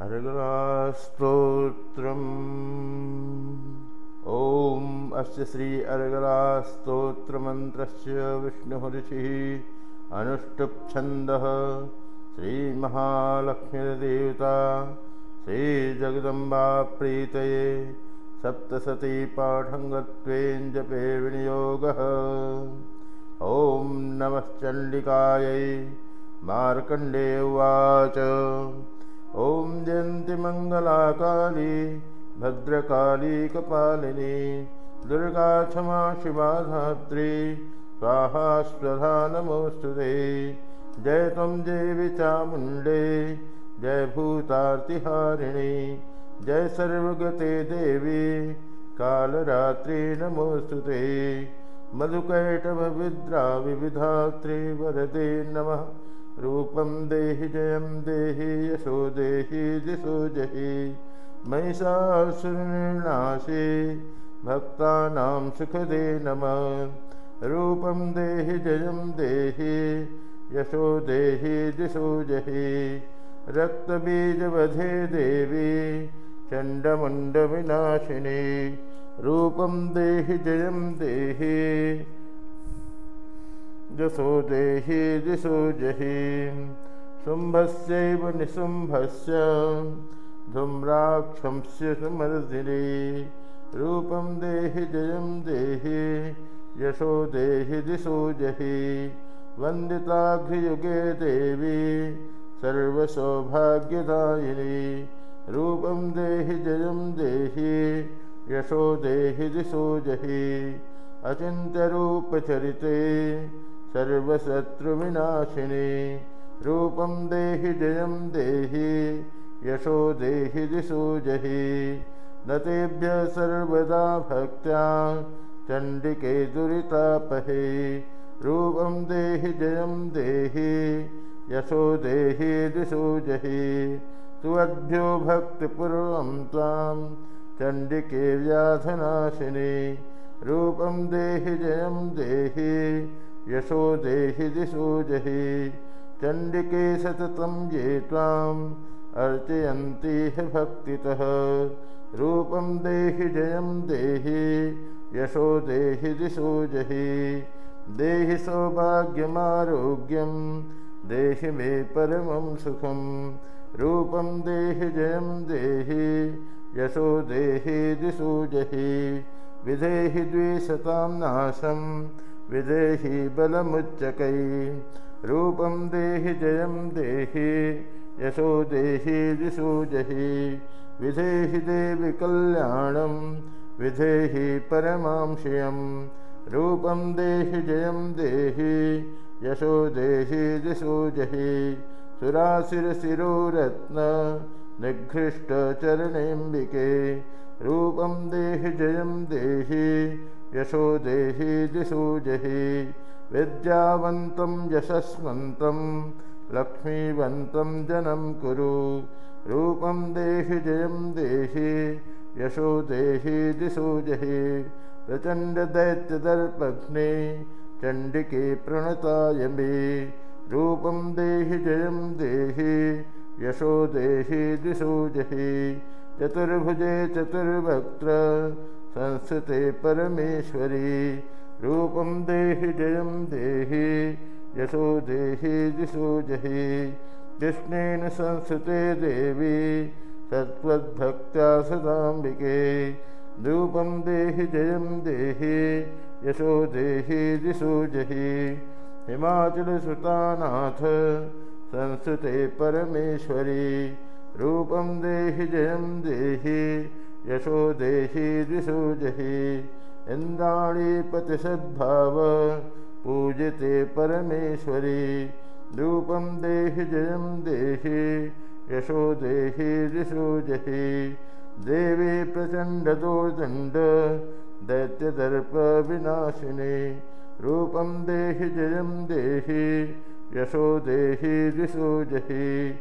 अर्गलास्तोत्रम्। ॐ अस्य श्री अर्गलास्तोत्रमन्त्रस्य विष्णुऋषिः अनुष्टुप्छन्दः। श्रीमहालक्ष्मीदेवता श्रीजगदम्बाप्रीतये सप्तसतीपाठङ्गत्वेन जपे विनियोगः। ॐ नमश्चण्डिकायै मार्कण्डे उवाच जयन्ति मङ्गलाकाली भद्रकाली कपालिनी दुर्गा क्षमा शिवा धात्री स्वाहा स्वधा नमोऽस्तु ते। जय त्वं देवि चामुण्डे जय भूतार्तिहारिणि जय सर्वगते देवी कालरात्रि नमोऽस्तु ते। मधुकैटभविद्राविविधात्रि वरदे नमः रूपं देहि जयं देहि यशो देहि दिशो जहि। महिषासुरनाशे भक्तानां सुखदे नमः। रूपं देहि जयं देहि यशो देहि दिशो जहि। रक्तबीजवधे देवी चण्डमुण्डविनाशिनी। रूपं देहि जयं देहि जसो देहि दिशो जहि शुम्भस्यैव निशुम्भस्य धूम्राक्षंस्य सुमर्दिनी। रूपं देहि जयं देहि यशो देहि दिशो जहि वन्दिताघ्रियुगे देवी सर्वसौभाग्यदायिनी। रूपं देहि जयं देहि यशो देहि दिशो जहि अचिन्त्यरूपचरिते सर्वशत्रुविनाशिनी। रूपं देहि जयं देहि यशो देहि दिशो जहि। न तेभ्यः सर्वदा भक्त्या चण्डिके दुरितापहे। रूपं देहि जयं देहि यशो देहि दिशो जहि। तुवद्भ्यो भक्तिपूर्वं त्वां चण्डिके व्याधनाशिनी। रूपं देहि जयं देहि यशो देहि दिशो जहि चण्डिके सततं ये त्वाम् अर्चयन्ति ह भक्तितः। रूपं देहि जयं देहि यशो देहि दिशो जहि देहि सौभाग्यमारोग्यं देहि मे परमं सुखं। रूपं देहि जयं देहि यशो देहि दिशो जहि विधेहि द्विशतां नाशं विदेहि बलमुच्चकै। रूपं देहि जयं देहि यशो देहि दिशो जहि। विधेहि देवि कल्याणं विधेहि परमां श्रियं रूपं देहि जयं देहि यशो देहि दिशो जहि। सुराशिरशिरोरत्न निघृष्टचरणेऽम्बिके रूपं देहि जयं देहि यशो देहि दिशो जहि विद्यावन्तं यशस्वन्तं लक्ष्मीवन्तं जनं कुरु। रूपं देहि जयं देहि यशो देहि दिशो जहि प्रचण्डदैत्यदर्पघ्ने चण्डिके प्रणताय मे। रूपं देहि जयं देहि यशो देहि दिशो जहि चतुर्भुजे चतुर्वक्त्र संस्कृते परमेश्वरी। रूपं देहि जयं देहि। यशो देहि दिशो जहि। कृष्णेन संस्कृते देवी। सत्त्वद्भक्त्या सदाम्बिके। रूपं देहि जयं देहि। यशो देहि दिशो जहि। हिमाचलसुतानाथ संस्कृते परमेश्वरी। रूपं देहि जयं देहि यशो देहि दिशो जहि इन्द्राणीपतिसद्भाव पूजिते परमेश्वरी। रूपं देहि जयं देहि यशो देहि दिशो जहि देवी प्रचण्डदोर्दण्ड दैत्यदर्पविनाशिनी। रूपं देहि जयं देहि यशो देहि दिशो जहि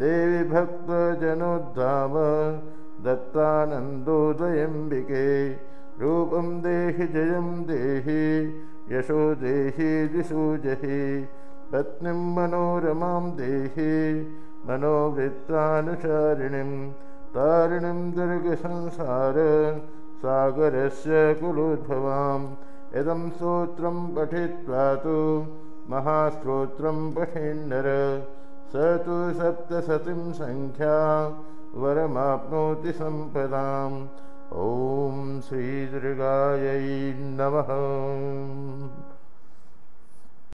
देवि भक्तजनोद्धाम दत्तानन्दोदयम्बिके रूपं देहि जयं देहि यशो देहि दिशो जहि। पत्नीं मनोरमां देहि मनोवृत्तानुसारिणीं। तारिणीं दुर्गसंसार सागरस्य कुलोद्भवाम् इदं स्तोत्रं पठित्वा तु महास्तोत्रं पठेन्नर। स तु सप्तशतीं सङ्ख्या वरमाप्नोति सम्पदाम्। ॐ श्रीदुर्गायै नमः